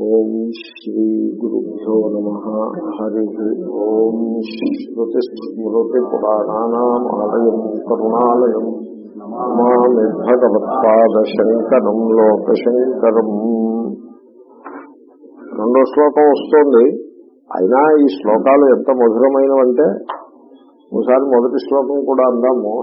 ఓం శ్రీ గురుభ్యో నమ. హరి ఓం శ్రుతిస్మృతిపురాణానామాలయం కరుణాలయం. మామి భగవత్పాదశంకరం లోకశంకరం. రెండో శ్లోకం వస్తోంది. అయినా ఈ శ్లోకాలు ఎంత మధురమైనవంటే ఒకసారి మొదటి శ్లోకం కూడా అందాము.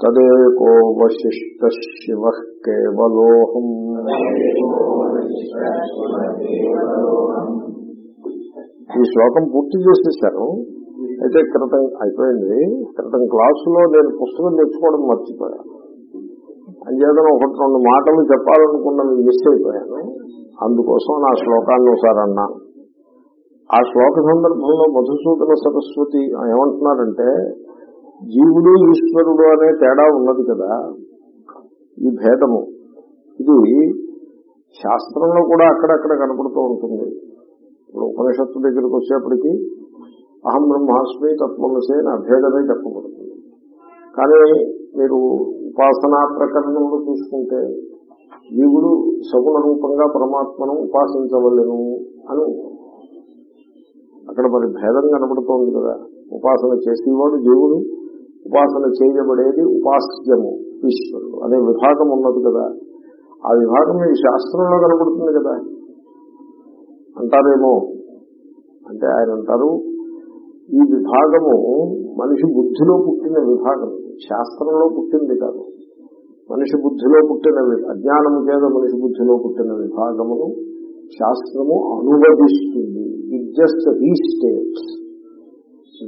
తదేకో వశిష్ట శివ కేవలోహం ఈ శ్లోకం పూర్తి చేసేసాను. అయితే క్రితం అయిపోయింది. క్రితం క్లాసులో నేను పుస్తకం తెచ్చుకోవడం మర్చిపోయాను. అంచేతను ఒకటి రెండు మాటలు చెప్పాలనుకున్నది మిస్ అయిపోయాను. అందుకోసం నా శ్లోకాన్ని ఒకసారి అన్నాను ఆ శ్లోక సందర్భంలో మధుసూదన సరస్వతి ఏమంటున్నారంటే జీవుడు ఈశ్వరుడు అనే తేడా ఉన్నది కదా. ఈ భేదము. ఇది శాస్త్రంలో కూడా అక్కడక్కడ కనపడుతూ ఉంటుంది. ఇప్పుడు ఉపనిషత్తు దగ్గరికి వచ్చేప్పటికీ అహం బ్రహ్మాస్మి తత్వమసే అని అభేదమే చెప్పబడుతుంది. కానీ మీరు ఉపాసనా ప్రకరణంలో చూసుకుంటే జీవుడు సగుణ రూపంగా పరమాత్మను ఉపాసించవలను అని అక్కడ మరి భేదం కనబడుతోంది కదా. ఉపాసన చేసేవాడు జీవుడు ఉపాసన చేయబడేది ఉపాస్యము ఈశ్వరుడు. అనే విభాగం ఉన్నది కదా. ఆ విభాగం ఈ శాస్త్రంలో కనబడుతుంది కదా. అంటారేమో? అంటే ఆయన అంటారు ఈ విభాగము మనిషి బుద్ధిలో పుట్టిన విభాగం. శాస్త్రంలో పుట్టింది కాదు. మనిషి బుద్ధిలో పుట్టిన అజ్ఞానము చేత మనిషి బుద్ధిలో పుట్టిన విభాగమును శాస్త్రము అనువదిస్తుంది. ఇట్ జస్ట్ రీస్టేట్స్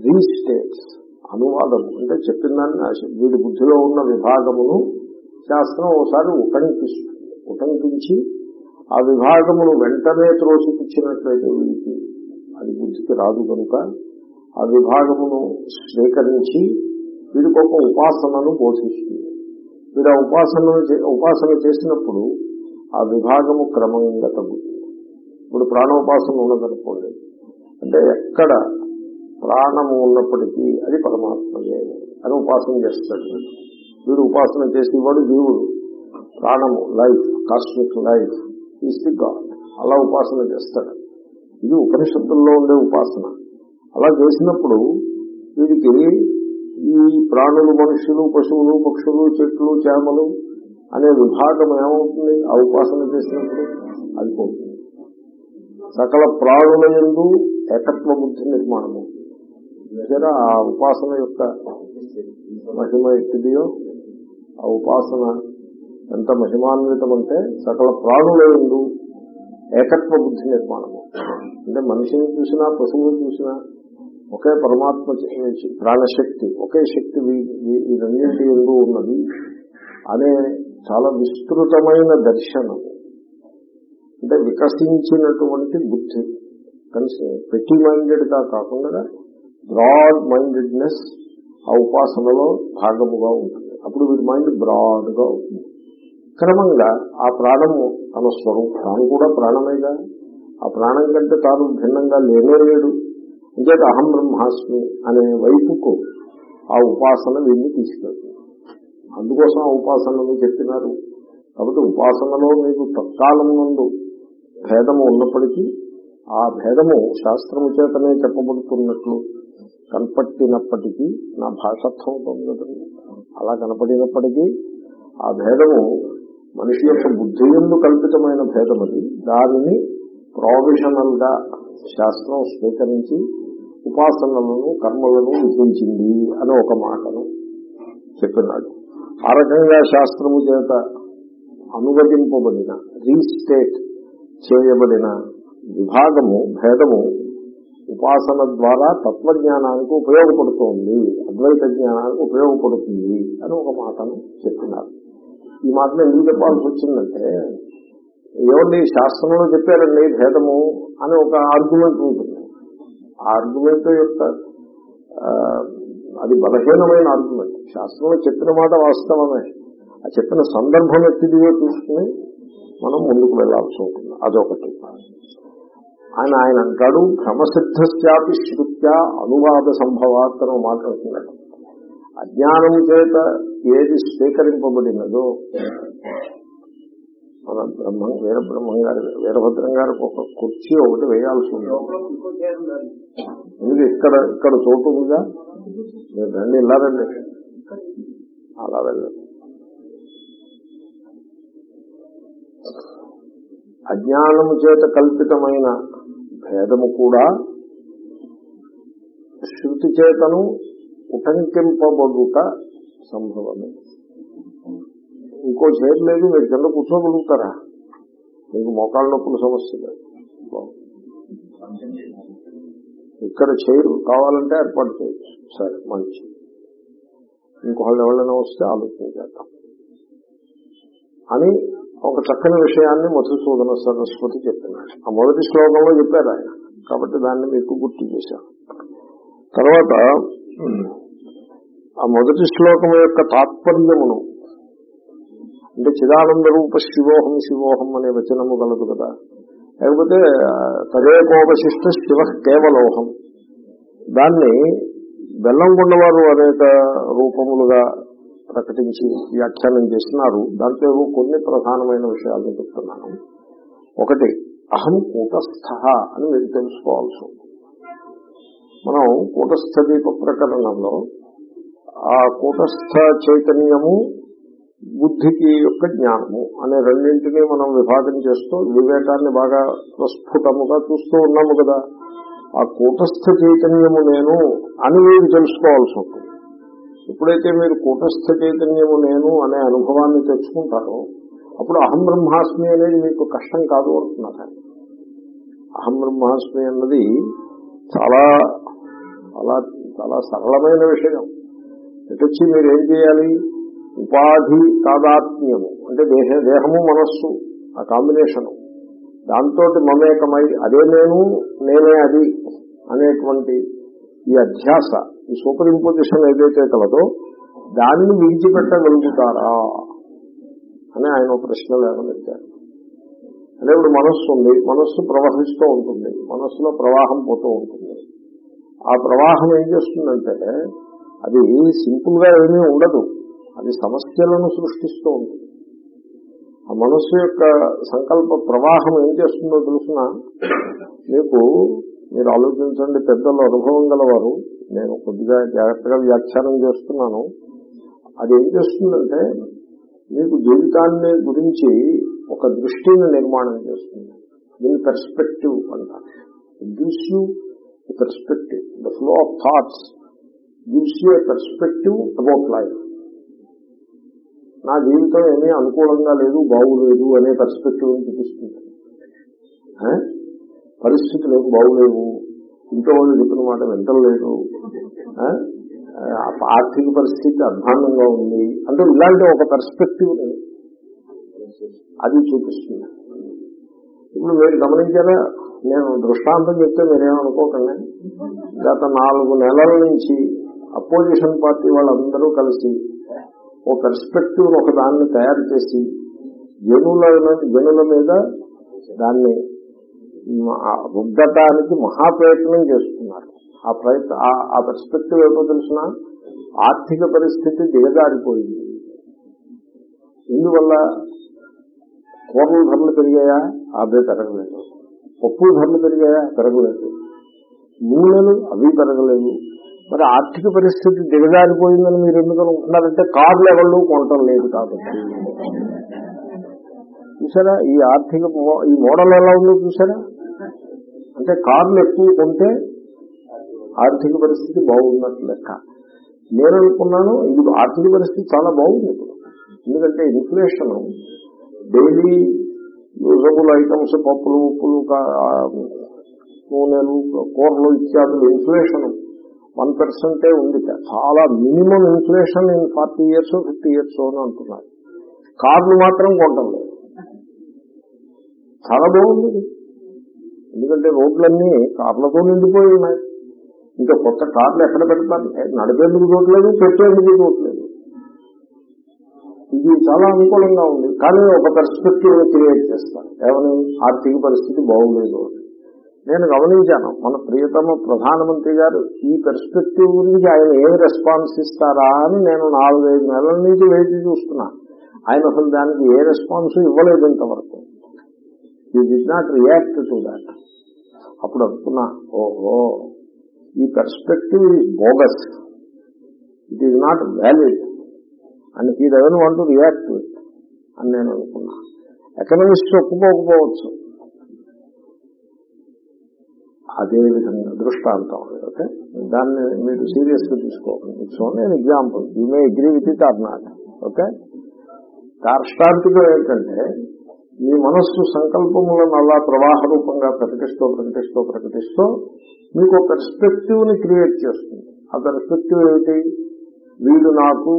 రీస్టేట్స్ అనువాదం అంటే చెప్పిన దాన్ని వీడి బుద్ధిలో ఉన్న విభాగమును శాస్త్రం ఒకసారి ఉటంకిస్తుంది. ఉటంకించి ఆ విభాగమును వెంటనే త్రోసిపుచ్చినట్లయితే వీడికి అది బుద్ధికి రాదు కనుక ఆ విభాగమును స్వీకరించి వీడికి ఒక ఉపాసనను పోషిస్తుంది వీడు ఆ ఉపాసన ఉపాసన చేసినప్పుడు ఆ విభాగము క్రమంగా తగ్గుతుంది. ఇప్పుడు ప్రాణోపాసన ఉన్నదనుకోండి అంటే ఎక్కడ ప్రాణము ఉన్నప్పటికీ అది పరమాత్మయే. అని ఉపాసన చేస్తాడు వీడు. ఉపాసన చేసేవాడు జీవుడు. ప్రాణము life cosmic life is the God. అలా ఉపాసన చేస్తాడు. ఇది ఉపనిషత్తుల్లో ఉండే ఉపాసన. అలా చేసినప్పుడు వీడికి ఈ ప్రాణులు మనుషులు పశువులు పక్షులు చెట్లు చేమలు అనే విభాగం ఏమవుతుంది? ఆ ఉపాసన చేసినప్పుడు అది పోతుంది. సకల ప్రాణుల ఎందు ఏకత్వ బుద్ధి నిర్మాణం దగ్గర ఆ ఉపాసన యొక్క మహిమ ఎట్టిదియో ఆ ఉపాసన ఎంత మహిమాన్వితం అంటే సకల ప్రాణుల ఎందు ఏకత్వ బుద్ధి నిర్మాణము. అంటే మనిషిని చూసినా పశువుని చూసినా ఒకే పరమాత్మ ప్రాణశక్తి ఒకే శక్తి ఈ రెండింటి ఎందు ఉన్నది. అనే చాలా విస్తృతమైన దర్శనం అంటే వికసించినటువంటి బుద్ధి. కనీసం పెట్టి మైండెడ్గా కాకుండా బ్రాడ్ మైండెడ్నెస్ ఆ ఉపాసనలో భాగముగా ఉంటుంది. అప్పుడు వీడి మైండ్ బ్రాడ్గా ఉంటుంది. క్రమంగా ఆ ప్రాణము తన స్వరూపం తాను కూడా ప్రాణమేగా. ఆ ప్రాణం కంటే తాను భిన్నంగా లేనేలేడు అంచేత అహం బ్రహ్మాస్మి అనే వైపుకు ఆ ఉపాసన వీడిని తీసుకెళ్తుంది. అందుకోసం ఆ ఉపాసనను చెప్పినారు. కాబట్టి ఉపాసనలో మీకు తత్కాలం నుండి భేదము ఉన్నప్పటికీ ఆ భేదము శాస్త్రము చేతనే చెప్పబడుతున్నట్లు కనపట్టినప్పటికీ నా భాషత్వం అవుతుంది అలా కనపడినప్పటికీ ఆ భేదము మనిషి యొక్క బుద్ధి ఎందు కల్పితమైన భేదం అది దానిని ప్రొవిషనల్గా శాస్త్రం స్వీకరించి ఉపాసనలను కర్మలను విధించింది అని ఒక మాటను చెప్పినాడు. ఆ రకంగా శాస్త్రము చేత అనువదింపబడిన రీస్టేట్ చేయబడిన విభాగము భేదము ఉపాసన ద్వారా తత్వజ్ఞానానికి ఉపయోగపడుతోంది అద్వైత జ్ఞానానికి ఉపయోగపడుతుంది అని ఒక మాటను చెప్పినారు. ఈ మాటను ఎందుకు చెప్పాల్సి వచ్చిందంటే ఏమండి శాస్త్రంలో చెప్పారండి భేదము అని ఒక ఆర్గ్యుమెంట్ ఉంటుంది. ఆర్గ్యుమెంట్ యొక్క అది బలహీనమైన ఆర్గ్యుమెంట్ శాస్త్రంలో చెప్పిన మాట వాస్తవమే. ఆ చెప్పిన సందర్భం ఎత్తిదిగో చూసుకుని మనం ముందుకు వెళ్ళాల్సి ఉంటుంది. అదొకటి. ఆయన ఆయన అంటాడు క్రమసిద్ధశాపి శృత్యా అనువాద సంభవాత్తనం మాట్లాడుతున్నాడు అజ్ఞానం చేత ఏది స్వీకరింపబడినదో మన బ్రహ్మం వీరబ్రహ్మం గారి వీరభద్రం గారికి ఒక కుర్చీ ఒకటి వేయాల్సి ఉంది. ఇది ఇక్కడ ఇక్కడ చోటు ఉందిగా మీరు రండి ఇలా రండి. అలా వెళ్ళండి. అజ్ఞానము చేత కల్పితమైన భేదము కూడా శృతి చేతను ఉటంకింపబడుట సంభవమే. ఇంకో చైర్ లేదు మీరు కింద కూర్చోగలుగుతారా? మీకు మోకాళ్ళ నొప్పుల సమస్య ఇక్కడ చేరు కావాలంటే ఏర్పాటు చేయొచ్చు. సరే మంచి. ఇంకొకళ్ళు ఎవరైనా వస్తే ఆలోచన చేద్దాం. అని ఒక చక్కని విషయాన్ని మధుసూదన సరస్వతి చెప్పినాడు. ఆ మొదటి శ్లోకంలో చెప్పారు ఆయన. కాబట్టి దాన్ని మీకు గుర్తు చేశాను. తర్వాత ఆ మొదటి శ్లోకం యొక్క తాత్పర్యమును అంటే చిదానంద రూప శివోహం శివోహం అనే వచనము గలదు కదా. లేకపోతే తదేకోపశిష్ట శివ కేవలోహం. దాన్ని బెల్లం కొండవారు అనేక రూపములుగా ప్రకటించి వ్యాఖ్యానం చేస్తున్నారు. దాంట్లో కొన్ని ప్రధానమైన విషయాలు చెప్తున్నాను. ఒకటి అహం కూటస్థ అని మీరు తెలుసుకోవాల్సి ఉంది మనం కూటస్థ దీప ప్రకరణంలో ఆ కూటస్థ చైతన్యము బుద్ధికి యొక్క జ్ఞానము అనే రెండింటినీ మనం విభాగం చేస్తూ వివేకాన్ని బాగా ప్రస్ఫుటముగా చూస్తూ ఉన్నాము కదా. ఆ కూటస్థ చైతన్యము నేను అని మీరు తెలుసుకోవాల్సి ఉంటుంది. ఎప్పుడైతే మీరు కూటస్థ చైతన్యము నేను అనే అనుభవాన్ని తెచ్చుకుంటారో అప్పుడు అహం బ్రహ్మాస్మి అనేది మీకు కష్టం కాదు అంటున్నారు ఆయన. అహం బ్రహ్మాస్మి అన్నది చాలా చాలా చాలా సరళమైన విషయం. ఎటొచ్చి మీరు ఏం చేయాలి? ఉపాధి తాదాత్మ్యము అంటే దేహ దేహము మనస్సు ఆ కాంబినేషను. దాంతో మమేకమై అదే నేను నేనే అది అనేటువంటి ఈ అధ్యాస ఈ సూపర్ ఇంపోజిషన్ ఏదైతే కలదో దానిని విడిచిపెట్టగలుగుతారా అని ఆయన ప్రశ్న లేవనెత్తారు. అంటే ఇప్పుడు మనస్సు ఉంది మనస్సు ప్రవహిస్తూ ఉంటుంది మనస్సులో ప్రవాహం పోతూ ఉంటుంది. ఆ ప్రవాహం ఏం చేస్తుందంటే అది సింపుల్గా ఏమీ ఉండదు అది సమస్యలను సృష్టిస్తూ ఉంటుంది. ఆ మనస్సు యొక్క సంకల్ప ప్రవాహం ఏం చేస్తుందో తెలుసిన? మీకు మీరు ఆలోచించండి పెద్దలు అనుభవం గలవారు నేను కొద్దిగా జాగ్రత్తగా వ్యాఖ్యానం చేస్తున్నాను. అది ఏం చేస్తుందంటే మీకు జీవితాన్ని గురించి ఒక దృష్టిని నిర్మాణం చేస్తుంది. దీని పెర్స్పెక్టివ్ అంటారు gives you perspective the flow of thoughts gives you perspective about life నా జీవితం ఏమీ అనుకూలంగా లేదు బాగులేదు అనే పర్స్పెక్టివ్ చూపిస్తుంది. పరిస్థితులు ఏమి బాగులేవు. ఇంట్లో వాళ్ళు చెప్పిన మాట వింటలేదు ఆ? ఆర్థిక పరిస్థితి అధ్వానంగా ఉంది అంటే ఇలాంటి ఒక పర్స్పెక్టివ్ అది చూపిస్తుంది. ఇప్పుడు మీరు గమనించారా? నేను దృష్టాంతం చెప్తే మీరేమనుకోకండి. గత నాలుగు నెలల నుంచి అపోజిషన్ పార్టీ వాళ్ళందరూ కలిసి ఓ పెర్స్పెక్టివ్ ఒక దాన్ని తయారు చేసి జనుల జనుల మీద దాన్ని రుద్దటానికి మహాప్రయత్నం చేస్తున్నారు. ఆ ప్రయత్న ఆ- ఆ పెర్స్పెక్టివ్ ఏమో తెలిసిన? ఆర్థిక పరిస్థితి దిగజారిపోయింది. ఇందువల్ల కూరల ధరలు పెరిగాయా? అవి పెరగలేదు. పప్పు ధరలు పెరిగాయా? పెరగలేదు. నూనెలు అవి పెరగలేదు. మరి ఆర్థిక పరిస్థితి దిగజారిపోయిందని మీరు ఎందుకు అనుకుంటున్నారంటే కార్లు ఎవరు కొనటం లేదు కాబట్టి. చూసారా? ఈ ఆర్థిక ఈ మోడల్ ఎలా ఉందో చూసారా? అంటే కార్లు ఎక్కువ కొంటే ఆర్థిక పరిస్థితి బాగున్నట్టు లెక్క. నేను అనుకున్నాను ఇది ఆర్థిక పరిస్థితి చాలా బాగుంది. ఇప్పుడు ఎందుకంటే ఇన్ఫ్లేషన్ డైలీ యూజబుల్ ఐటమ్స్ పప్పులు ఉప్పులు కా- నూనెలు కూరలు ఇత్యాదులు ఇన్ఫ్లేషన్ వన్ పర్సెంటే ఉంది. చాలా minimum inflation in forty years fifty years అని అంటున్నారు కార్లు మాత్రం కొంటాం లేదు. చాలా బాగుంది. ఎందుకంటే రోడ్లన్నీ కార్లతో నిండిపోయి ఉన్నాయి ఇంకా కొత్త కార్లు ఎక్కడ పెడతారు? నడిపేందుకు చూడలేదు పెట్టేందుకు చూడలేదు ఇది చాలా అనుకూలంగా ఉంది. కానీ ఒక పర్స్పెక్టివ్ క్రియేట్ చేస్తారు ఏమని? ఆర్థిక పరిస్థితి బాగులేదు. నేను గమనించాను మన ప్రియతమ ప్రధానమంత్రి గారు ఈ పెర్స్పెక్టివ్ గురించి ఆయన ఏం రెస్పాన్స్ ఇస్తారా అని నేను నాలుగైదు నెలల నుంచి వేచి చూస్తున్నా. ఆయన అసలు దానికి ఏ రెస్పాన్స్ ఇవ్వలేదు ఇంతవరకు. He did not react to that అప్పుడు అనుకున్నా ఓహో ఈ perspective is bogus it is not valid and he doesn't want react అని నేను అనుకున్నా. ఎకనమిస్ట్ ఒప్పుకోకపోవచ్చు. అదే విధంగా దృష్టాంతం. ఓకే? దాన్ని మీరు సీరియస్గా తీసుకోకండి it's only an example you may agree with it or not okay? దార్ష్టాంతికం ఏంటంటే మీ మనస్సు సంకల్పములను అలా ప్రవాహ రూపంగా ప్రకటిస్తూ ప్రకటిస్తూ ప్రకటిస్తూ మీకు పెర్స్పెక్టివ్ని క్రియేట్ చేస్తుంది. ఆ పెర్స్పెక్టివ్ ఏమిటి? వీడు నాకు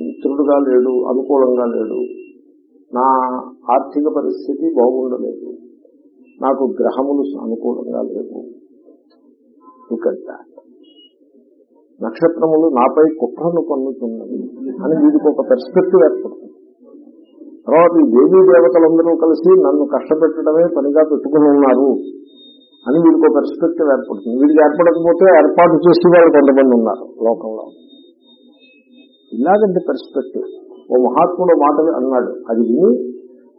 మిత్రుడుగా లేడు అనుకూలంగా లేడు. నా ఆర్థిక పరిస్థితి బాగుండలేదు. నాకు గ్రహములు అనుకూలంగా లేవు. ఇక్కడ నక్షత్రములు నాపై కుట్రను పన్నుతున్నది అని వీడికి ఒక పెర్స్పెక్టివ్ ఏర్పడుతుంది. తర్వాత ఈ దేవీ దేవతలందరూ కలిసి నన్ను కష్టపెట్టడమే పనిగా పెట్టుకుని ఉన్నారు అని వీరికి ఒక పెర్స్పెక్టివ్ ఏర్పడుతుంది. వీరికి ఏర్పడకపోతే ఏర్పాటు చేసే వాళ్ళు కొంతమంది ఉన్నారు లోకంలో. ఇలాగంటే పెర్స్పెక్టివ్ ఓ మహాత్ముడు మాట అన్నాడు అది విని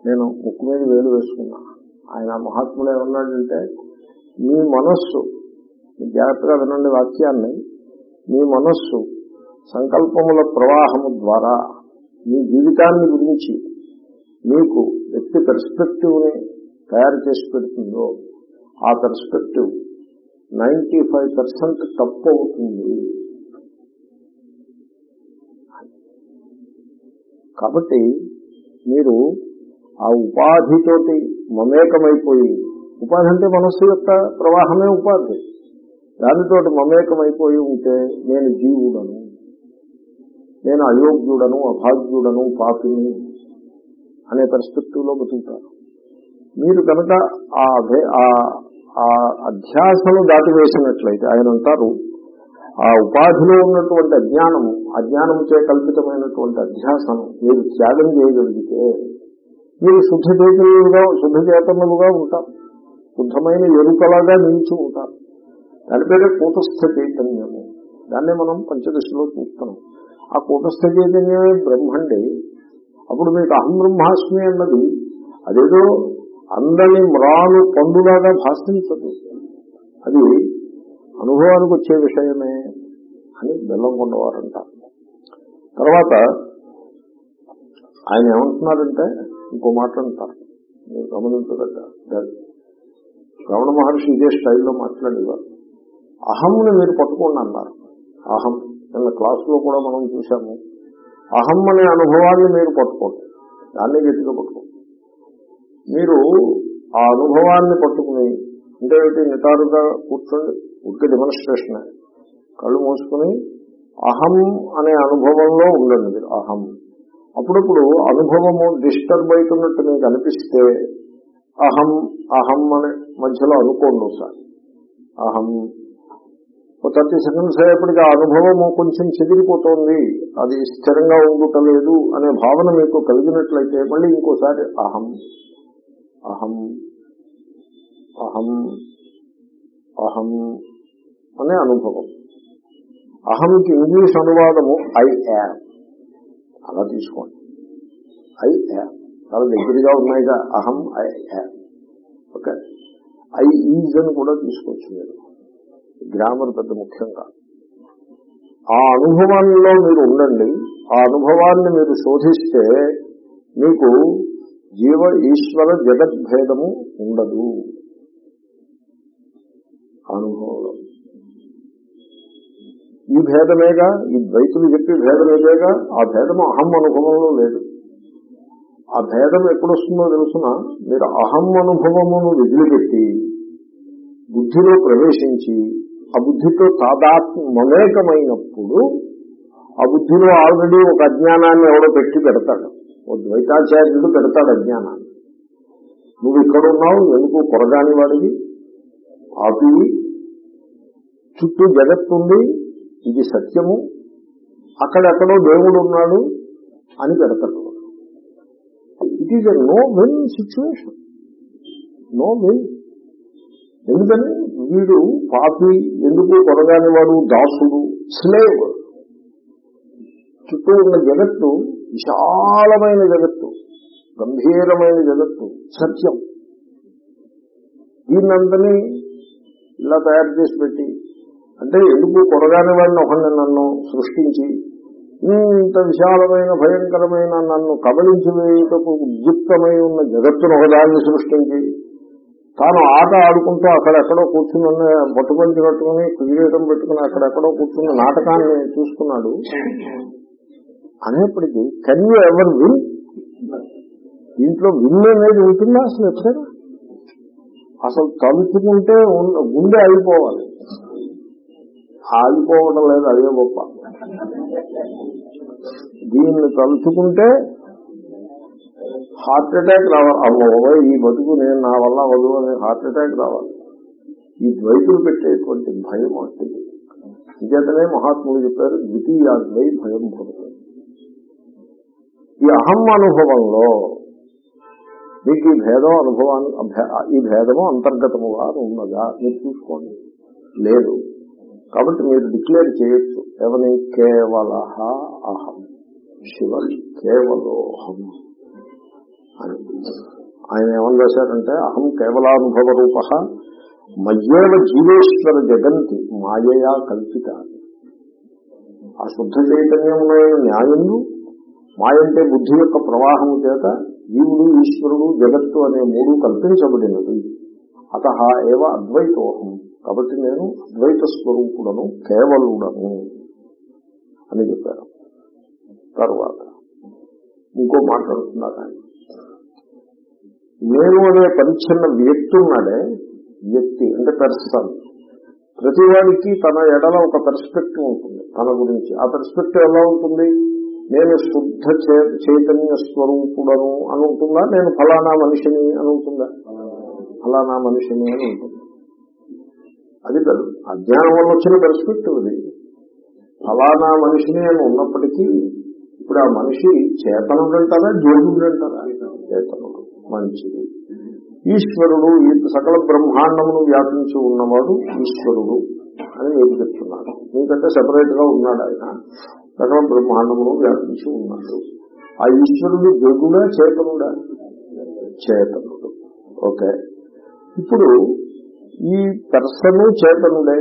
నేను ముక్కు మీద వేలు వేసుకున్నా. ఆయన మహాత్ముడు ఏమన్నాడంటే మీ మనస్సు జాగ్రత్తగా వినండి వాక్యాన్ని మీ మనస్సు సంకల్పముల ప్రవాహము ద్వారా మీ జీవితాన్ని గురించి మీకు వ్యక్తి పెర్స్పెక్టివ్ని తయారు చేసి పెడుతుందో ఆ పెర్స్పెక్టివ్ నైంటీ ఫైవ్ పర్సెంట్ తప్పు అవుతుంది. కాబట్టి మీరు ఆ ఉపాధితోటి మమేకమైపోయి ఉపాధి అంటే మనస్సు యొక్క ప్రవాహమే ఉపాధి. దానితోటి మమేకమైపోయి ఉంటే నేను జీవుడను నేను అయోగ్యుడను అభాగ్యుడను పాపిని అనే పరిస్థితుల్లో లో బతుకుతారు. మీరు కనుక ఆ ఆ- అధ్యాసను దాటివేసినట్లయితే ఆయన అంటారు ఆ ఉపాధిలో ఉన్నటువంటి అజ్ఞానము అజ్ఞానము చే కల్పితమైనటువంటి అధ్యాసను మీరు త్యాగం చేయగలిగితే మీరు శుద్ధ చైతన్యులుగా శుద్ధ చేతనులుగా ఉంటారు. శుద్ధమైన ఎరుకలాగా నిలిచి ఉంటారు. దాని పేరే కూటస్థ చైతన్యము. దాన్నే మనం పంచదశలో చూస్తున్నాం ఆ కూటస్థ చైతన్యమే బ్రహ్మండి. అప్పుడు మీకు అహం బ్రహ్మాస్మి అన్నది అదేదో అందని మ్రాను పండులాగా భాషించదు. అది అనుభవానికి వచ్చే విషయమే అని బెల్లంకొండవారు అంటారు తర్వాత ఆయన ఏమంటున్నారంటే ఇంకో మాట అంటారు. మీరు గమనించదగ్గ రమణ మహర్షి ఇదే స్టైల్లో మాట్లాడేవారు. అహంని మీరు పట్టుకోండి అన్నారు. అహం. నిన్న క్లాసులో కూడా మనం చూసాము అహం అనే అనుభవాన్ని మీరు పట్టుకోండి. దాన్ని గట్టిగా పట్టుకోండి. మీరు ఆ అనుభవాన్ని పట్టుకుని అంటే నిటారుగా కూర్చోండి ఉడికి డెమోన్స్ట్రేషన్ కళ్ళు మూసుకుని అహం అనే అనుభవంలో ఉండండి మీరు అహం. అప్పుడప్పుడు అనుభవము డిస్టర్బ్ అవుతున్నట్టు మీకు అనిపిస్తే అహం అహం అనే మధ్యలో అనుకోండి ఒకసారి. అహం. ఒక థర్టీ సెకండ్స్ అయ్యేప్పటికీ ఆ అనుభవము కొంచెం చెదిరిపోతుంది. అది స్థిరంగా ఉండటలేదు అనే భావన మీకు కలిగినట్లయితే మళ్ళీ ఇంకోసారి అహం. అహం. అహం. అహం అనే అనుభవం. అహంకి ఇంగ్లీష్ అనువాదము ఐ యామ్. అలా తీసుకోండి. I am. చాలా దగ్గరగా ఉన్నాయిగా. అహం I am. Okay. I is అని కూడా తీసుకోవచ్చు మీరు. గ్రామర్ పెద్ద ముఖ్యంగా ఆ అనుభవంలో మీరు ఉండండి ఆ అనుభవాన్ని మీరు శోధిస్తే మీకు జీవ ఈశ్వర జగద్భేదము ఉండదు. అనుభవంలో. ఈ భేదమేగా? ఈ ద్వైతులు చెప్పి భేదమేదేగా? ఆ భేదము అహం అనుభవంలో లేదు. ఆ భేదం ఎప్పుడొస్తుందో తెలుసిన మీరు అహం అనుభవమును వదిలిపెట్టి బుద్ధిలో ప్రవేశించి ఆ బుద్ధితో తాదాత్మ మమేకమైనప్పుడు ఆ బుద్ధిలో ఆల్రెడీ ఒక అజ్ఞానాన్ని ఎవడో పెట్టి పెడతాడు. ఓ ద్వైతాచార్యుడు పెడతాడు అజ్ఞానాన్ని. నువ్వు ఇక్కడ ఉన్నావు ఎందుకు కొరగాని వాడివి? ఆపి చుట్టూ జగత్తుంది ఇది సత్యము అక్కడెక్కడో దేవుడు ఉన్నాడు అని పెడతాడు it is a no win situation no win ఎందుకని? వీడు పాపి ఎందుకు కొరగాని వాడు దాసుడు స్లేవ్ చుట్టూ ఉన్న జగత్తు విశాలమైన జగత్తు గంభీరమైన జగత్తు సత్యం. దీన్నంతని ఇలా తయారు చేసి పెట్టి అంటే ఎందుకు కొరగాని వాడిని ఒకరిని నన్ను సృష్టించి ఇంత విశాలమైన భయంకరమైన నన్ను కబలించి వేయటకు ఉద్యుక్తమై ఉన్న జగత్తును ఒకదాన్ని సృష్టించి తాను ఆట ఆడుకుంటూ అక్కడెక్కడో కూర్చుని ఉన్న పట్టుబంచి కట్టుకుని కిరీటం పెట్టుకుని అక్కడెక్కడో కూర్చున్న నాటకాన్ని చూసుకున్నాడు. అనేప్పటికీ కెన్ యూ ఎవర్? విన్ ఇంట్లో విన్ అనేది ఉంటుందా అసలు ఎప్పుడైనా? అసలు తలుచుకుంటే గుండె ఆగిపోవాలి. ఆగిపోవడం లేదు అదే గొప్ప. దీన్ని తలుచుకుంటే హార్ట్ అటాక్ రావాలి. అమ్మో ఈ బతుకు నేను నా వల్ల వదు అనే హార్ట్ అటాక్ రావాలి. ఈ ద్వైతులు పెట్టేటువంటి భయం అంటే ఇంకేతనే మహాత్ములు చెప్పారు ద్వితీయాద్వై భయం భవతి. ఈ అహం అనుభవంలో మీకు ఈ భేదం అనుభవాన్ని ఈ భేదము అంతర్గతముగా ఉన్నదా? మీరు చూసుకోండి. లేదు. కాబట్టి మీరు డిక్లేర్ చేయొచ్చు. ఎవని కేవల అహం శివ కేవలోహం. అని ఆయన ఏమని రాశారంటే అహం కేవలానుభవ రూప మయ్యేవ జీవేశ్వర జగంతి మాయయా కల్పిత. ఆ శుద్ధ చైతన్యమైన న్యాయము మాయంటే బుద్ధి యొక్క ప్రవాహము చేత జీవుడు ఈశ్వరుడు జగత్తు అనే మూడు కల్పించబడినది. అత ఏవ అద్వైతోహం. కాబట్టి నేను అద్వైత స్వరూపుడను కేవలుడను అని చెప్పారు. తర్వాత ఇంకో మాట్లాడుతున్నారు ఆయన. నేను అనే పరిచ్ఛిన్న వ్యక్తి ఉన్నాడే వ్యక్తి అంటే పర్సన్ ప్రతివాడికి తన ఎడల ఒక పెర్స్పెక్టివ్ ఉంటుంది తన గురించి. ఆ పెర్స్పెక్టివ్ ఎలా ఉంటుంది? నేను శుద్ధ చే- చైతన్య స్వరూపుడను అని ఉంటుందా? నేను ఫలానా మనిషిని అని ఉంటుందా? ఫలానా మనిషిని అని ఉంటుంది? అది కాదు అజ్ఞానం వల్ల వచ్చిన పెర్స్పెక్టివ్ ఇది ఫలానా మనిషిని అని ఉన్నప్పటికీ ఇప్పుడు ఆ మనిషి చేతనుడు అంటారా జోగుడు అంటారా చేతనుడు. మంచిది ఈశ్వరుడు ఈ సకల బ్రహ్మాండమును వ్యాపించి ఉన్నవాడు ఈశ్వరుడు అని నేను చెప్తున్నాడు. ఎందుకంటే సెపరేట్గా ఉన్నాడు ఆయన. సకల బ్రహ్మాండమును వ్యాపించి ఉన్నాడు. ఆ ఈశ్వరుడు జగుడా చేతనుడా? చేతనుడు. ఓకే. ఇప్పుడు ఈ పెర్సను చేతనుడే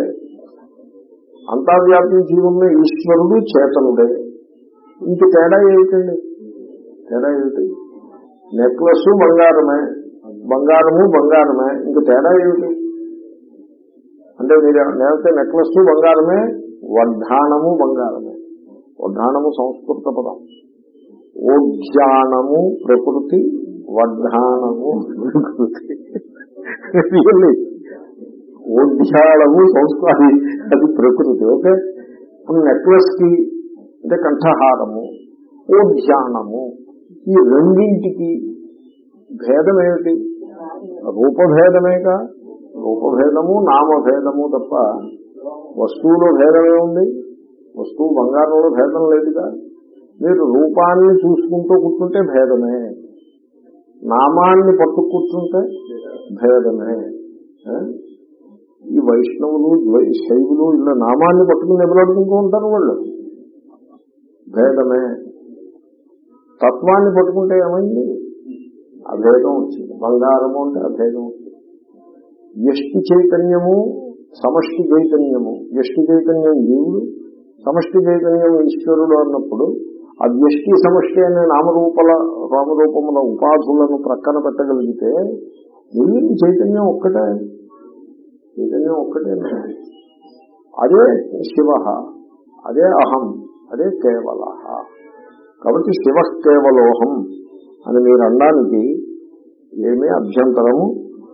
అంతా వ్యాపించి ఉన్న ఈశ్వరుడు చేతనుడే. ఇంక తేడా ఏమిటండి? తేడా ఏమిటి? నెక్లెస్ బంగారమే. బంగారము బంగారమే. ఇంక తేడా ఏమిటి? అంటే మీరు నేనైతే నెక్లెస్ బంగారమే వడ్డాణము బంగారమే. వడ్డాణము సంస్కృత పదం. ఉద్యానము ప్రకృతి వడ్డాణము ప్రకృతి. Really? ఓడ్యాళము సంస్కారి అది ప్రకృతి. ఓకే? నెక్లెస్కి అంటే కంఠహారము ఓడ్యానము ఈ రెండింటికి భేదం ఏమిటి రూపభేదమేగా? రూపభేదము నామభేదము తప్ప వస్తువులో భేదమే ఉంది. వస్తువు బంగారంలో భేదం లేదుగా. మీరు రూపాన్ని చూసుకుంటూ కూర్చుంటే భేదమే. నామాన్ని పట్టు కూర్చుంటే భేదమే. ఆ? ఈ వైష్ణవులు శైవులు ఇలా నామాన్ని పట్టుకుని నిలబడుకుంటూ ఉంటారు వాళ్ళు. భేదమే. తత్వాన్ని పట్టుకుంటే ఏమైంది? అభేదం వచ్చింది. బంగారము అంటే అభేదం వచ్చింది. ఎష్టి చైతన్యము సమష్టి చైతన్యము. ఎష్టి చైతన్యం దేవుడు సమష్టి చైతన్యం ఈశ్వరుడు అన్నప్పుడు ఆ వ్యష్టి సమష్టి అనే నామరూపల నామరూపముల ఉపాధులను ప్రక్కన పెట్టగలిగితే మిగిలిన చైతన్యం ఒక్కటే. చైతన్యం ఒక్కటే. అదే శివ అదే అహం అదే కేవల. కాబట్టి శివ కేవలోహం అని మీరు అనడానికి ఏమీ అభ్యంతరము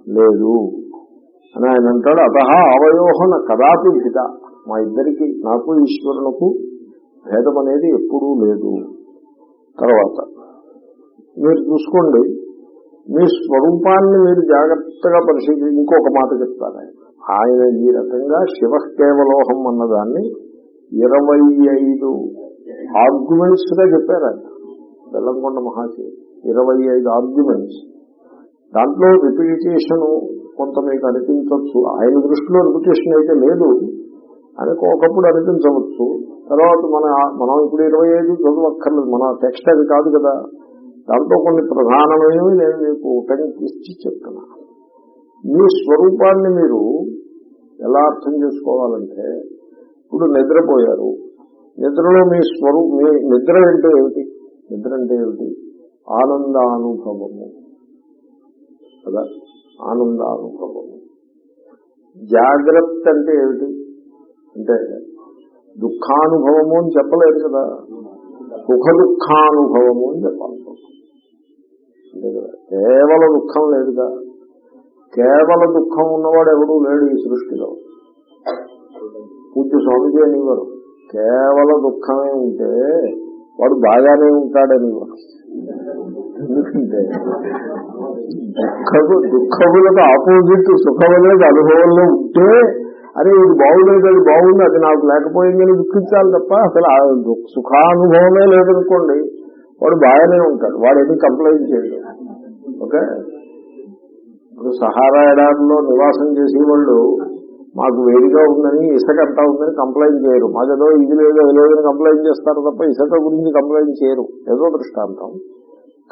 లేదు. అని ఆయన అంటాడు అత అవయోహన కదాపి హిత. మా ఇద్దరికి నాకు ఈశ్వరునకు భేదం అనేది ఎప్పుడూ లేదు. తర్వాత మీరు చూసుకోండి మీ స్వరూపాన్ని మీరు జాగ్రత్తగా పరిశీలి ఇంకొక మాట చెప్తారు ఆయన ఆయన ఈ రకంగా శివ కేవలోహం అన్నదాన్ని ఇరవై ఐదు ఆర్గ్యుమెంట్స్గా చెప్పారు ఆయన. బెల్లంకొండ మహాశి ఇరవై ఐదు ఆర్గ్యుమెంట్స్ దాంట్లో రిపిటేషన్ కొంత మీకు అనిపించవచ్చు. ఆయన దృష్టిలో రిపిటేషన్ అయితే లేదు. ఆయనకు ఒకప్పుడు అనిపించవచ్చు. తర్వాత మన మనం ఇప్పుడు ఇరవై ఐదు చదవక్కర్లేదు. మన టెక్స్ట్ అది కాదు కదా. దాంట్లో కొన్ని ప్రధానమైనవి నేను మీకు ఉపయోగించి చెప్తున్నా. మీ స్వరూపాన్ని మీరు ఎలా అర్థం చేసుకోవాలంటే ఇప్పుడు నిద్రపోయారు. నిద్రలో మీ స్వరూ మీ నిద్ర అంటే ఏమిటి? నిద్ర అంటే ఏమిటి? ఆనందానుభవము. కదా? ఆనందానుభవము. జాగ్రత్త అంటే ఏమిటి? అంటే దుఃఖానుభవము అని చెప్పలేదు కదా. సుఖ దుఃఖానుభవము అని చెప్పాలి. అంతే కదా? కేవల దుఃఖం లేదుగా. కేవల దుఃఖం ఉన్నవాడు ఎవడూ లేడు ఈ సృష్టిలో. పూజ్య స్వామిజీ అనేవారు కేవల దుఃఖమే ఉంటే వాడు బాగానే ఉంటాడని. ఎందుకంటే దుఃఖము దుఃఖములకు ఆపోజిట్ సుఖములకు అనుభవంలో ఉంటే అరే ఇది బాగులేదు అది బాగుంది అది నాకు లేకపోయిందని దుఃఖించాలి తప్ప అసలు ఆ సుఖానుభవమే లేదనుకోండి వాడు బాగానే ఉంటాడు వాడు ఏది కంప్లైంట్ చేయడు. ఓకే? ఇప్పుడు సహారా ఎడారిలో నివాసం చేసే వాళ్ళు మాకు వేడిగా ఉందని ఇసుక అంతా ఉందని కంప్లైంట్ చేయరు. మాకేదో ఇది లేదు అది లేదని కంప్లైంట్ చేస్తారు తప్ప ఇసుక గురించి కంప్లైంట్ చేయరు. ఏదో దృష్టాంతం.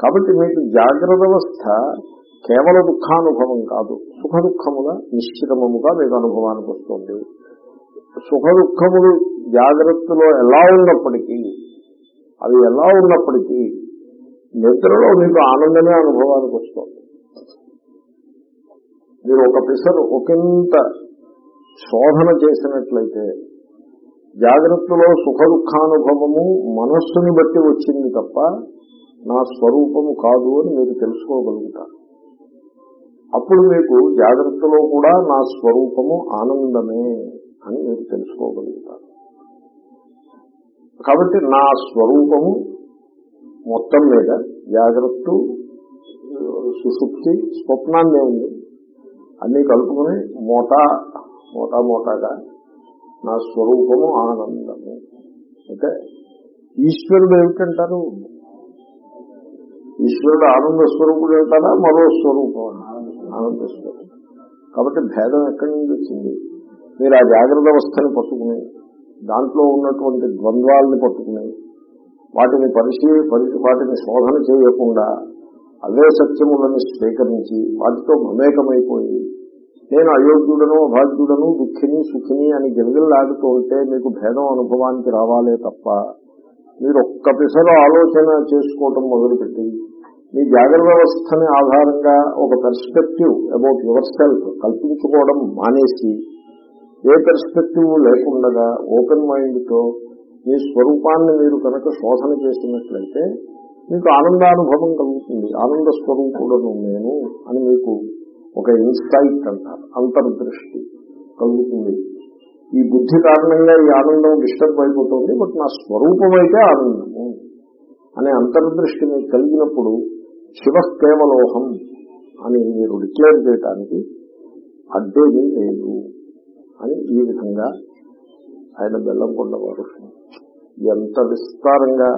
కాబట్టి మీకు జాగ్రత్త అవస్థ కేవల దుఃఖానుభవం కాదు. సుఖ దుఃఖముగా నిశ్చితముగా మీకు అనుభవానికి వస్తుంది. సుఖ దుఃఖములు జాగ్రత్తలో ఎలా ఉన్నప్పటికీ అవి ఎలా ఉన్నప్పటికీ నిద్రలో మీకు ఆనందమే అనుభవానికి వస్తుంది. మీరు ఒక పిసరు ఒకంత శోధన చేసినట్లయితే జాగ్రత్తలో సుఖ దుఃఖానుభవము మనస్సుని బట్టి వచ్చింది తప్ప నా స్వరూపము కాదు అని మీరు తెలుసుకోగలుగుతారు. అప్పుడు మీకు జాగ్రత్తలో కూడా నా స్వరూపము ఆనందమే అని మీరు తెలుసుకోగలుగుతారు. కాబట్టి నా స్వరూపము మొత్తం మీద జాగ్రత్త సుషుప్తి స్వప్నాన్నే ఉంది అన్ని కలుపుకుని మోటా మోటా మోటాగా నా స్వరూపము ఆనందము. ఓకే? ఈశ్వరుడు ఏమిటంటారు? ఈశ్వరుడు ఆనంద స్వరూపుడు అంటారా మరో స్వరూపం ఆనంద స్వరూపం. కాబట్టి భేదం ఎక్కడి నుంచి వచ్చింది? మీరు ఆ జాగ్రత్త అవస్థని పట్టుకుని దాంట్లో ఉన్నటువంటి ద్వంద్వాలని పట్టుకుని వాటిని పరిశీ పరి- వాటిని శోధన చేయకుండా అవే సత్యములను స్వీకరించి వాటితో మమేకమైపోయి నేను అయోగ్యుడను అభాగ్యుడను దుఃఖిని సుఖిని అని గిలగిల్లాడుతూ ఉంటే మీకు భేదం అనుభవానికి రావాలే తప్ప మీరు ఒక్క దిశలో ఆలోచన చేసుకోవటం మొదలుపెట్టి మీ జాగ్రత్త వ్యవస్థని ఆధారంగా ఒక పెర్స్పెక్టివ్ అబౌట్ యువర్ సెల్ఫ్ కల్పించుకోవడం మానేసి ఏ పెర్స్పెక్టివ్ లేకుండా ఓపెన్ మైండ్తో మీ స్వరూపాన్ని మీరు కనుక శోధన చేసినట్లయితే మీకు ఆనందానుభవం కలుగుతుంది. ఆనంద స్వరూపుడను నేను అని మీకు ఒక ఇన్సైట్ అంటారు అంతర్దృష్టి కలుగుతుంది. ఈ బుద్ధి కారణంగా ఈ ఆనందం డిస్టర్బ్ అయిపోతుంది బట్ నా స్వరూపం అయితే ఆనందము అనే అంతర్దృష్టి మీకు కలిగినప్పుడు శివ కేవలోహం అని మీరు డిక్లేర్ చేయటానికి అడ్డేమీ లేదు అని ఈ విధంగా ఆయన బెల్లం కొండవారు ఎంత విస్తారంగా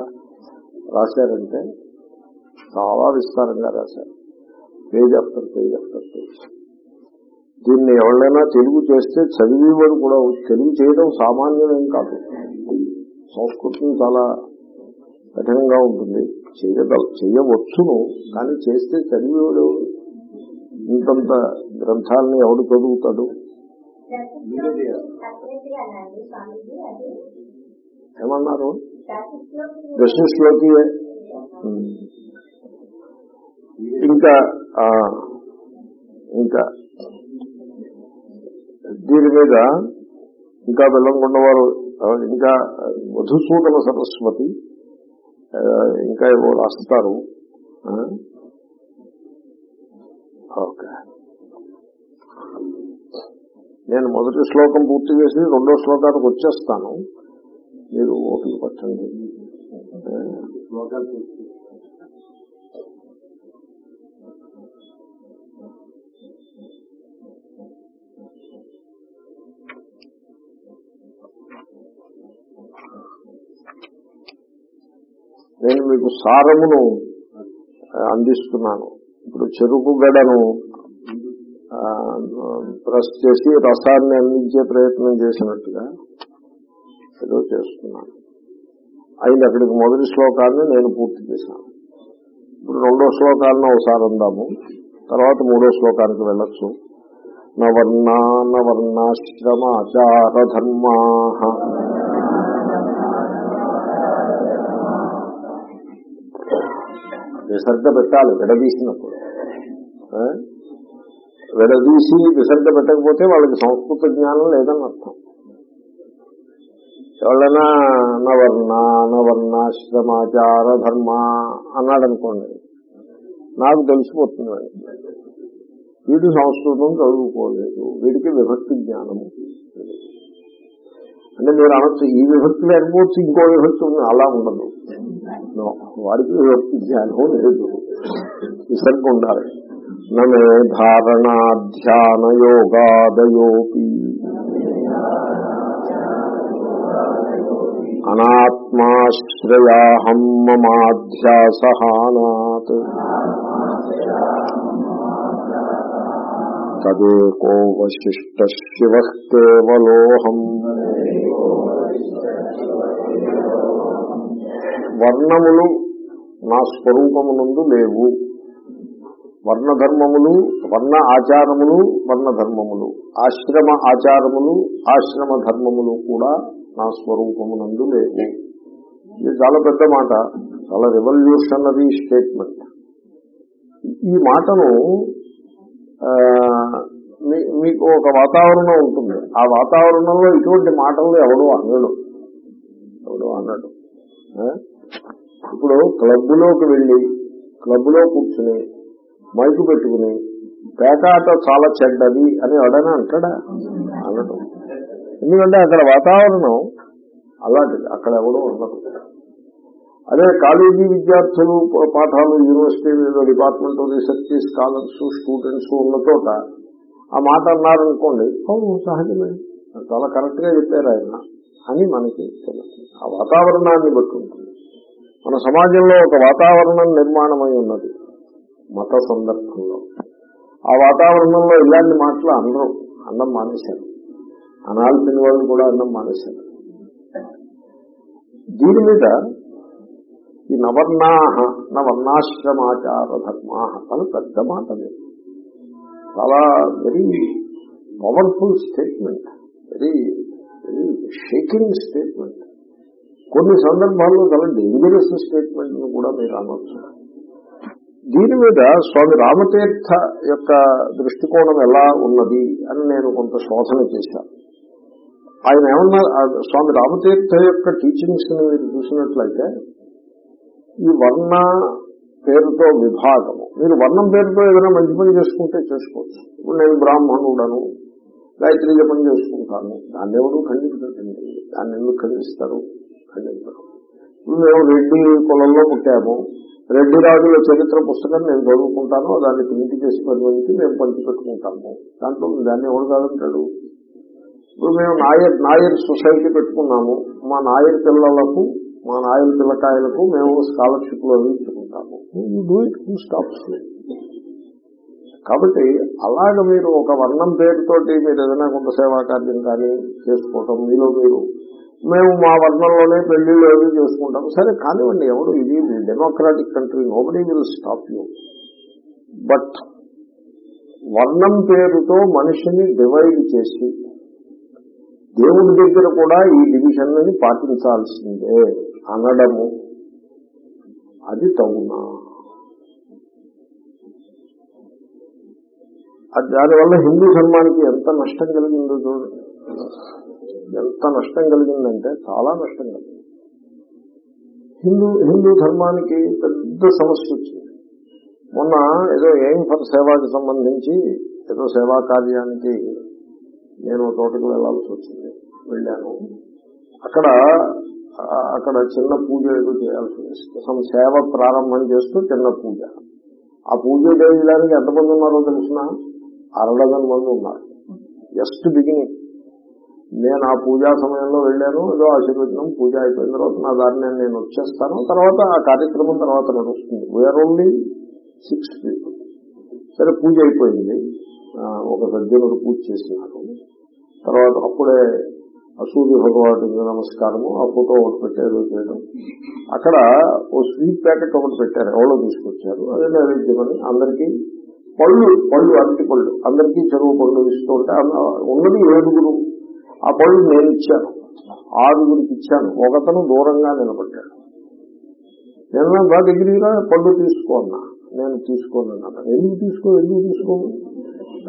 రాశారంటే చాలా విస్తారంగా రాశారు. Page after page after page దీన్ని ఎవరైనా తెలుగు చేస్తే చదివేవాడు కూడా తెలుగు చేయడం సామాన్యమేం కాదు. సంస్కృతం చాలా కఠినంగా ఉంటుంది. చేయగల చేయవచ్చును కానీ చేస్తే చదివేవాడు ఇంతంత గ్రంథాలని ఎవడు చదువుతాడు? ఏమన్నారు? దశలోకి ఇంకా ఇంకా దీని మీద ఇంకా బెల్లంకొండ వారు ఇంకా మధుసూదన సరస్వతి ఇంకా ఏవో రాస్తారు. ఓకే. నేను మొదటి శ్లోకం పూర్తి చేసి రెండో శ్లోకానికి వచ్చేస్తాను. మీరు ఓపిక పట్టండి. నేను మీకు సారమును అందిస్తున్నాను. ఇప్పుడు చెరుకు గడను ప్రెస్ చేసి రసాన్ని అందించే ప్రయత్నం చేసినట్టుగా ఏదో చేస్తున్నాను. అయింది అక్కడికి మొదటి శ్లోకాన్ని నేను పూర్తి చేశాను. ఇప్పుడు రెండో శ్లోకాలను ఒకసారి అందాము. తర్వాత మూడో శ్లోకానికి వెళ్ళొచ్చు. నవర్ణా నవర్ణాశ్రమాచారధర్మా విసర్గ పెట్టాలి విడదీసినప్పుడు విడదీసి విసర్గ పెట్టకపోతే వాళ్ళకి సంస్కృత జ్ఞానం లేదని అర్థం. ఎవరైనా నవర్ణ నవర్ణాశ్రమాచార ధర్మ అన్నాడు అనుకోండి నాకు తెలిసిపోతుంది వాడికి. వీడు సంస్కృతం చదువుకోలేదు వీడికి విభక్తి జ్ఞానము అంటే మీరు అనొచ్చు ఈ విభక్తి లేకపోవచ్చు ఇంకో విభక్తి ఉంది అలా ఉండదు. వాడికి విభక్తి జ్ఞానం లేదు విసర్గ ఉండాలి నమే ధారణ ధ్యాన యోగాదయోపి అనాత్మాశ్రయాహం మమాధ్యాసహానాత్ తదేకో వశిష్ట శివ కేవలోహం వర్ణములు నా స్వరూపమునందు లేవు. వర్ణధర్మములు వర్ణ ఆచారములు వర్ణధర్మములు. ఆశ్రమ ఆచారములు ఆశ్రమ ధర్మములు కూడా నా స్వరూపమునందు లేవు. ఇది చాలా పెద్ద మాట చాలా రెవల్యూషనరీ స్టేట్మెంట్ ఈ మాటను మీ- మీకు ఒక వాతావరణం ఉంటుంది. ఆ వాతావరణంలో ఇటువంటి మాటలు ఎవడో అనడు. ఎవడో అన్నాడు ఇప్పుడు క్లబ్లోకి వెళ్ళి క్లబ్లో కూర్చుని మైకు పెట్టుకుని పేకాట చాలా చెడ్డది అని ఎవడైనా అంటాడా? అనడం. ఎందుకంటే అక్కడ వాతావరణం అలాంటిది అక్కడ ఎవడో ఉండదు అదే కాలేజీ విద్యార్థులు పాఠాలు university department research scholars students ఉన్న చోట ఆ మాట అన్నారనుకోండి అవును సహజమే. చాలా కరెక్ట్గా చెప్పారు ఆయన అని మనకి తెలుస్తుంది. ఆ వాతావరణాన్ని బట్టి ఉంటుంది. మన సమాజంలో ఒక వాతావరణం నిర్మాణమై ఉన్నది. మత సందర్భంలో. ఆ వాతావరణంలో ఇలాంటి మాటలు అనరు. అన్నం మానేశారు. అనాల్సిన వాళ్ళు కూడా అన్నం మానేశారు. దీని మీద ఈ నవర్ణాహ నవర్ణాశ్రమాచార ధర్మా చాలా పెద్ద మాట చాలా very powerful statement very very shaking statement కొన్ని సందర్భాల్లో చాలా డేంజరస్ స్టేట్మెంట్ కూడా మీరు అనొచ్చు దీని మీద స్వామి రామతీర్థ యొక్క దృష్టికోణం ఎలా ఉన్నది అని నేను కొంత శోధన చేశాను ఆయన ఏమన్నా స్వామి రామతీర్థ యొక్క టీచింగ్స్ని మీరు చూసినట్లయితే ఈ వర్ణ పేరుతో విభాగము మీరు వర్ణం పేరుతో ఏదైనా మంచి పని చేసుకుంటే చేసుకోవచ్చు. ఇప్పుడు నేను బ్రాహ్మణుడను గాయత్రి జపం చేసుకుంటాను దాన్ని ఎవరు ఖండించండి దాన్ని ఎందుకు ఖండిస్తారు? మేము రెడ్డి కులంలో పుట్టాము రెడ్డి రాజుల చరిత్ర పుస్తకం నేను చదువుకుంటాను దాన్ని ప్రింట్ చేసి పది మందికి మేము పంచి పెట్టుకుంటాము దాంట్లో దాన్ని ఎవరు కాదంటాడు? ఇప్పుడు మేము నాయర్ నాయర్ సొసైటీ పెట్టుకున్నాము. మా నాయర్ పిల్లలకు మా నాయర్ పిల్లకాయలకు మేము స్కాలర్షిప్లో ఇచ్చుకుంటాము డూ ఇట్ స్టాప్స్ కాబట్టి అలాగ మీరు ఒక వర్ణం పేరుతోటి మీరు ఏదైనా కొంత సేవా కార్యం కానీ చేసుకోవటం మీలో మీరు మేము మా వర్ణంలోనే పెళ్ళిళ్ళు అవి చేసుకుంటాం సరే కానివ్వండి ఎవరు ఇది democratic country nobody will stop you but వర్ణం పేరుతో మనిషిని డివైడ్ చేసి దేవుడి దగ్గర కూడా ఈ డివిజన్ అని పాటించాల్సిందే అనడము అది తగునా. అది దానివల్ల హిందూ ధర్మానికి ఎంత నష్టం కలిగిందో చూడండి. ఎంత నష్టం కలిగిందంటే చాలా నష్టం కలిగింది. హిందూ హిందూ ధర్మానికి పెద్ద సమస్య వచ్చింది. మొన్న ఏదో ఏం ఫర్ సేవాకి సంబంధించి ఏదో సేవా కార్యానికి నేను తోటకు వెళ్ళాల్సి వచ్చింది. వెళ్ళాను. అక్కడ అక్కడ చిన్న పూజ ఏదో చేయాల్సి వస్తుంది సేవ ప్రారంభం చేస్తూ చిన్న పూజ. ఆ పూజ చేయడానికి ఎంతమంది ఉన్నారో తెలిసిన? అరడజన్ మంది ఉన్నారు. Just beginning. నేను ఆ పూజా సమయంలో వెళ్ళాను ఏదో ఆశీర్వచనం పూజ అయిపోయిన తర్వాత నా దారిని నేను వచ్చేస్తాను. తర్వాత ఆ కార్యక్రమం తర్వాత నడుస్తుంది. వీఆర్ ఓన్లీ సిక్స్ పీపుల్ సరే పూజ అయిపోయింది. ఒక సజ్జనుడు పూజ చేసినారు తర్వాత అప్పుడే ఆ సూర్య భగవానుడికి నమస్కారము ఆ ఫోటో ఒకటి పెట్టారు చేయడం. అక్కడ ఓ స్వీట్ ప్యాకెట్ ఒకటి పెట్టారు ఎవరో తీసుకొచ్చారు. అదే నైవేద్యమని అందరికీ పళ్ళు పళ్ళు అరటి పళ్ళు. అందరికీ చెరువు పళ్ళు ఇస్తూ ఉంటే అన్న- ఉన్నది ఏడుగురు ఆ పళ్ళు నేను ఇచ్చాను ఆరుగురికి ఇచ్చాను ఒకతను దూరంగా నిలబడ్డాడు. నేను నా దగ్గర పళ్ళు తీసుకోన్నా నేను తీసుకోనన్నాను. ఎందుకు తీసుకో ఎందుకు తీసుకోను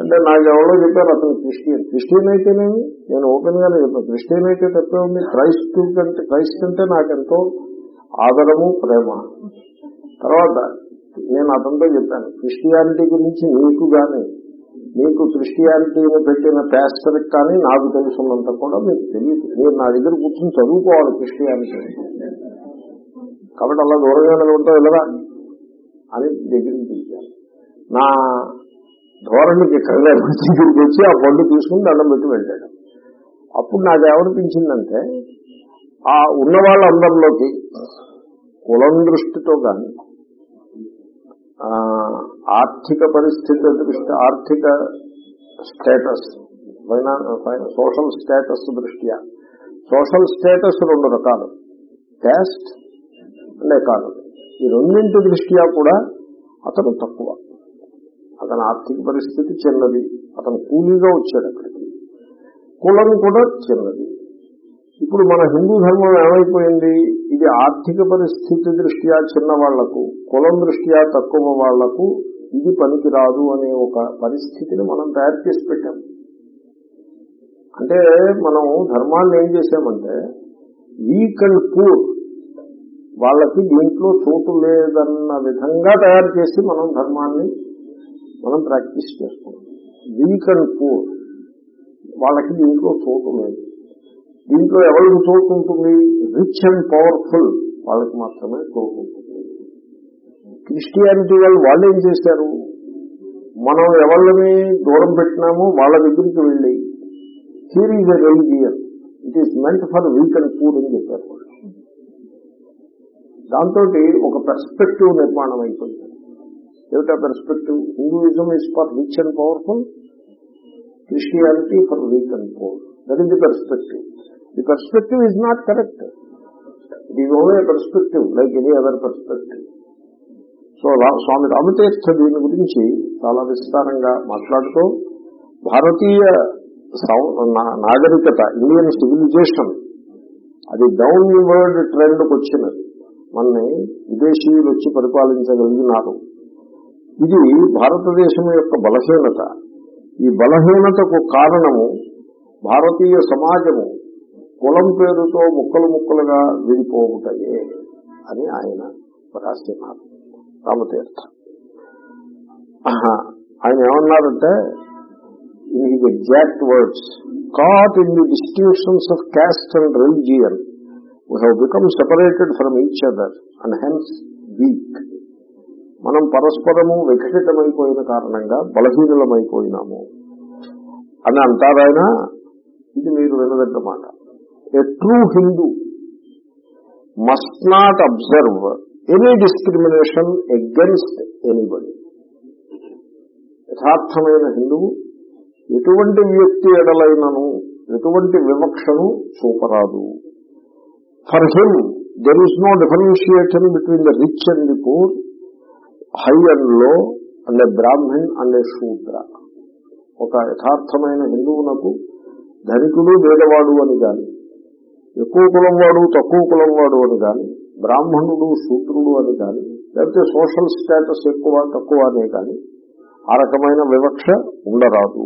అంటే నాకు ఎవరో చెప్పారు అతను క్రిస్టియన్. క్రిస్టియన్ అయితేనేమి? నేను ఓపెన్ గానే చెప్పాను. క్రిస్టియన్ అయితే తప్పే ఉంది. క్రైస్తు కంటే క్రైస్ట్ అంటే నాకెంతో ఆదరము ప్రేమ. తర్వాత నేను అతనితో చెప్పాను క్రిస్టియానిటీ గురించి నీకు గాని మీకు క్రిస్టియానిటీని పెట్టిన ప్యాస్టర్ కానీ నాకు తెలుసున్నంత కూడా మీకు తెలియదు. మీరు నా దగ్గర కూర్చొని చదువుకోవాలి క్రిస్టియానిటీ కాబట్టి అలా దూరంగా నిలబడతావు వెళ్ళరా అని దగ్గరికి పిలిచాను నా ధోరణికి కంగారు దగ్గరికి వచ్చి ఆ పండు తీసుకుని దండం పెట్టి వెళ్ళాడు. అప్పుడు నాకు ఏమనిపించిందంటే ఆ ఉన్న వాళ్ళందరిలోకి కులం దృష్టితో కానీ ఆర్థిక పరిస్థితి దృష్టి ఆర్థిక స్టేటస్ సోషల్ స్టేటస్ దృష్ట్యా. సోషల్ స్టేటస్ రెండు రకాలు. క్యాస్ట్ అండ్ ఎకానమీ ఈ రెండింటి దృష్ట్యా కూడా అతను తక్కువ. అతని ఆర్థిక పరిస్థితి చిన్నది. అతను కూలీగా వచ్చాడు అక్కడికి. కులం కూడా చిన్నది. ఇప్పుడు మన హిందూ ధర్మం ఏమైపోయింది? ఇది ఆర్థిక పరిస్థితి దృష్ట్యా చిన్న వాళ్ళకు కులం దృష్ట్యా తక్కువ వాళ్ళకు ఇది పనికిరాదు అనే ఒక పరిస్థితిని మనం తయారు చేసి పెట్టాం. అంటే మనం ధర్మాన్ని ఏం చేశామంటే వీక్ అండ్ పూర్ వాళ్ళకి దీంట్లో చోటు లేదన్న విధంగా తయారు చేసి మనం ధర్మాన్ని మనం ప్రాక్టీస్ చేస్తాం వీక్ అండ్ పూర్ వాళ్ళకి దీంట్లో చోటు లేదు. దీంట్లో ఎవరికి చోటు ఉంటుంది? రిచ్ అండ్ పవర్ఫుల్ వాళ్ళకి మాత్రమే చోటు ఉంటుంది. క్రిస్టియానిటీ వాళ్ళు వాళ్ళు ఏం చేశారు? మనం ఎవరిని దూరం పెట్టినామో వాళ్ళ దగ్గరికి వెళ్ళి here is a religion it is meant for weak and poor అని చెప్పారు దాంతో ఒక పెర్స్పెక్టివ్ నిర్మాణం అయిపోయింది. ఏమిటా perspective Hinduism is for rich and powerful Christianity for weak and poor that is the perspective the perspective is not correct it is only perspective like any other perspective so Swami Ramatirtha దీని గురించి చాలా విస్తారంగా మాట్లాడుతూ భారతీయ నాగరికత Indian civilization అది downward ట్రెండ్కి వచ్చినది మనని విదేశీయులు వచ్చి పరిపాలించగలిగినారు. ఇది భారతదేశం యొక్క బలహీనత. ఈ బలహీనతకు కారణము భారతీయ సమాజము కులం పేరుతో ముక్కలు ముక్కలుగా విడిపోవుతాయే అని ఆయన రాస్తున్నారు రామతీర్థ. ఆయన ఏమన్నారంటే in his exact words caught in the distinctions of caste and religion we have become separated from each other and hence weak మనం పరస్పరము విఘటితమైపోయిన కారణంగా బలహీనమైపోయినాము అని అంటారాయన ఇది మీరు వినదగ్గ మాట. A true Hindu must not observe any discrimination against anybody యథార్థమైన హిందువు ఎటువంటి వ్యక్తి ఎడలైనను ఎటువంటి వివక్షను చూపరాదు. For him there is no differentiation between the rich and the poor high and low and a Brahman and a Shudra ఒక యథార్థమైన హిందువునకు ధనికుడు పేదవాడు అని కానీ ఎక్కువ కులం వాడు తక్కువ కులం వాడు అని కానీ బ్రాహ్మణుడు శూద్రుడు అని కానీ లేకపోతే సోషల్ స్టేటస్ ఎక్కువ తక్కువ అనే కానీ ఆ రకమైన వివక్ష ఉండరాదు.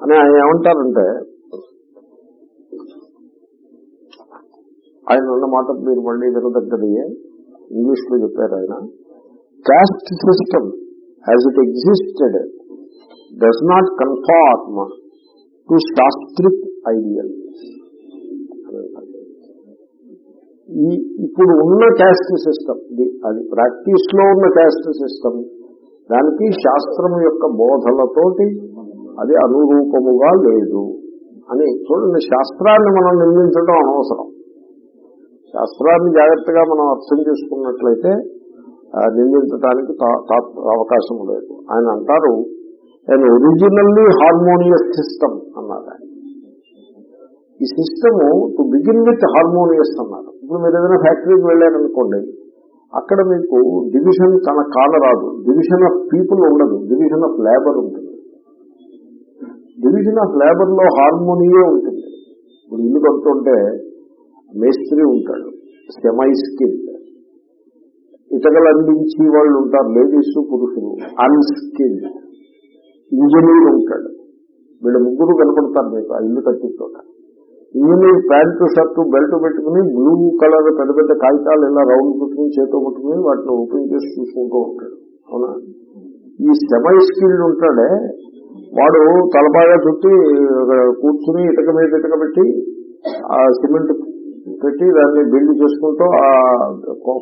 అని ఆయన ఏమంటారంటే ఆయన ఉన్న మాట మీరు మళ్ళీ వినదగ్గదయ్యే ఇంగ్లీష్లో చెప్పారు ఆయన. Caste system as it existed does not conform to shastric ideal ఈ ఇప్పుడు ఉన్న క్యాస్ట్ సిస్టమ్ అది ప్రాక్టీస్లో ఉన్న క్యాస్ట్ సిస్టమ్ దానికి శాస్త్రం యొక్క బోధలతోటి అది అనురూపముగా లేదు అని చూడండి శాస్త్రాన్ని మనం నిర్మించడం అనవసరం. శాస్త్రాన్ని జాగ్రత్తగా మనం అర్థం చేసుకున్నట్లయితే నిందించడానికి తా- అవకాశం లేదు. ఆయన అంటారు ఆయన ఒరిజినల్లీ హార్మోనియస్ సిస్టమ్ అన్నారు ఈ system to begin with harmonious అన్నారు. ఇప్పుడు మీరు ఏదైనా ఫ్యాక్టరీకి వెళ్ళారనుకోండి అక్కడ మీకు డివిజన్ తన కాల రాదు. డివిజన్ ఆఫ్ పీపుల్ ఉండదు. డివిజన్ ఆఫ్ లేబర్ ఉంటుంది. డివిజన్ ఆఫ్ లేబర్లో హార్మోనియే ఉంటుంది. ఇప్పుడు ఇల్లు కడుతుంటే మేస్త్రి ఉంటాడు సెమై స్కిల్ ఇతగలు అందించి వాళ్ళు ఉంటారు లేడీస్ పురుషులు అన్స్కిల్డ్ ఇంజనీర్ ఉంటాడు. వీళ్ళు ముగ్గురు కనపడతారు మీకు ఆ ఇల్లు కట్టించుకోవడానికి ఇంజనీర్ ప్యాంటు షర్టు బెల్ట్ పెట్టుకుని బ్లూ కలర్ పెద్ద పెద్ద కాగితాలు ఇలా రౌండ్ పెట్టుకుని చేతో పెట్టుకుని వాటిని ఓపెన్ చేసి చూసుకుంటూ ఉంటాడు. అవునా? ఈ సెమై స్కిల్డ్ ఉంటాడే వాడు తలబాగా చుట్టి కూర్చుని ఇటుక మీద ఇటక పెట్టి ఆ సిమెంట్ పెట్టి దాన్ని బిల్డ్ చేసుకుంటూ ఆ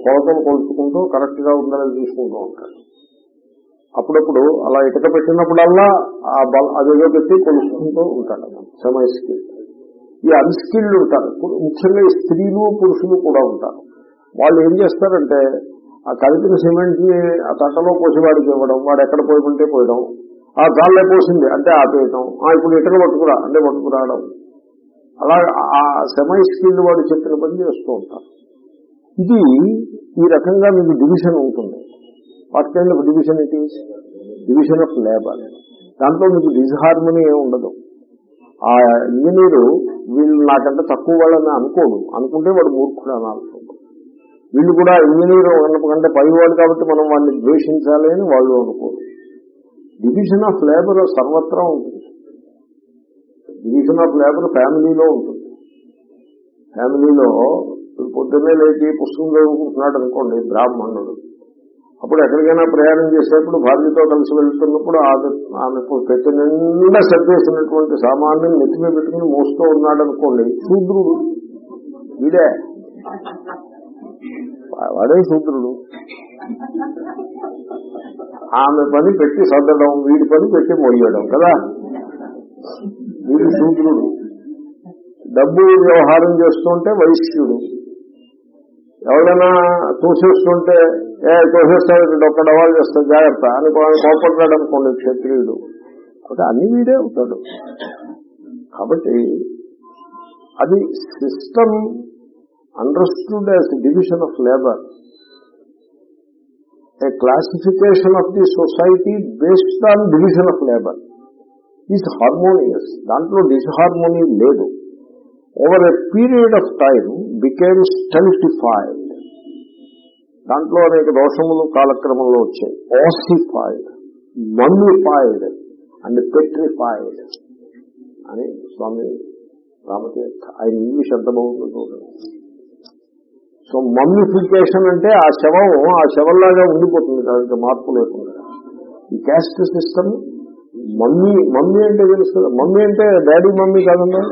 కొలతలు కొలుచుకుంటూ కరెక్ట్గా ఉందని చూసుకుంటూ ఉంటాడు. అప్పుడప్పుడు అలా ఇటక పెట్టినప్పుడల్లా ఆ బల అదేదో పెట్టి కొలుసుకుంటూ ఉంటాడు. సెమై స్కిల్డ్ ఈ అన్స్కిల్డ్ ఉంటారు. పు- ముఖ్యంగా స్త్రీలు పురుషులు కూడా ఉంటారు. వాళ్ళు ఏం చేస్తారంటే ఆ కలిపిన సిమెంట్ని ఆ తట్టలో పోసి వాడికి ఇవ్వడం వాడు ఎక్కడ పోయమంటే పోయడం ఆ గాల్లో పోసింది అంటే ఆపేయటం ఆ ఇప్పుడు ఇటక పట్టుకురా అంటే పట్టుకురావడం. అలా ఆ సెమై స్కిల్డ్ వాడు చెప్పిన పని చేస్తూ ఉంటారు. ఇది ఈ రకంగా మీకు డివిజన్ ఉంటుంది. What kind of division it is? Division of labour. దాంట్లో మీకు డిజహార్మనీ ఏమి ఉండదు. ఆ ఇంజనీరు వీళ్ళు నాకంటే తక్కువ వాళ్ళని అనుకోడు. అనుకుంటే వాడు మూర్ఖుడు అని వీళ్ళు కూడా ఇంజనీర్ కంటే పైవాడు కాబట్టి మనం వాడిని ద్వేషించాలి అని వాళ్ళు అనుకోరు. డివిజన్ ఆఫ్ లేబర్ సర్వత్రా ఉంటుంది. డివిజన్ ఆఫ్ లేబర్ ఫ్యామిలీలో ఉంటుంది. ఫ్యామిలీలో పొద్దున్నే లేచి పుస్తకం చదువుకుంటున్నాడు అనుకోండి బ్రాహ్మణుడు. అప్పుడు ఎక్కడికైనా ప్రయాణం చేసేప్పుడు భార్యతో కలిసి వెళ్తున్నప్పుడు ఆమె ఆమె పెద్ద నిండా సర్దేసినటువంటి సామాన్యం నెత్తిమే పెట్టుకుని మోస్తూ ఉన్నాడు అనుకోండి శూద్రుడు. వీడే. వాడే శూద్రుడు. ఆమె పని పెట్టి సర్దడం వీడి పని పెట్టి మొయ్యడం కదా. వీడు శూద్రుడు. డబ్బు వ్యవహారం చేస్తుంటే వైశ్యుడు. ఎవరైనా తోసేస్తుంటే ఏ తోసేస్తాడు ఒక్క డవాలు చేస్తాడు జాగ్రత్త అని కోపడ్డాడు అనుకోండి క్షత్రియుడు కాబట్టి అన్ని వీడే అవుతాడు కాబట్టి అది system understood as division of labour a classification of the society based on division of labour is harmonious దాంట్లో డిస్హార్మోనీ లేదు. Over a period of time became stultified దాంట్లో అనేక దోషములు కాలక్రమంలో వచ్చాయి. ఓసిఫైడ్ మమ్మిఫైడ్ అండ్ పెట్రిఫైడ్ అని స్వామి రామతీర్థ ఆయన ఇంగ్లీష్ ఎంత బాగుందో చూడండి. సో మమ్మిఫికేషన్ అంటే ఆ శవం ఆ శవంలాగా ఉండిపోతుంది దానికి మార్పు లేకుండా. ఈ క్యాస్ట్ సిస్టమ్ మమ్మీ మమ్మీ అంటే తెలుసు కదా మమ్మీ అంటే డాడీ మమ్మీ కాదండి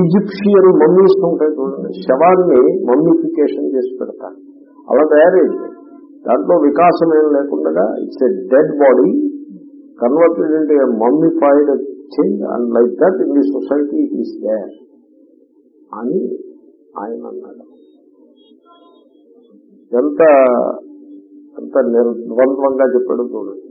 ఈజిప్షియన్ మమ్మీస్ ఉంటాయి చూడండి. శవాన్ని మమ్మీఫికేషన్ చేసి పెడతారు. అలా తయారైంది. దాంట్లో వికాసం ఏం లేకుండా it's a dead body converted అంటే mummified thing and like that in the society it is there అని ఆయన అన్నాడు. ఎంత ఎంత నిర్ద్వంద్వంగా చెప్పాడు చూడండి.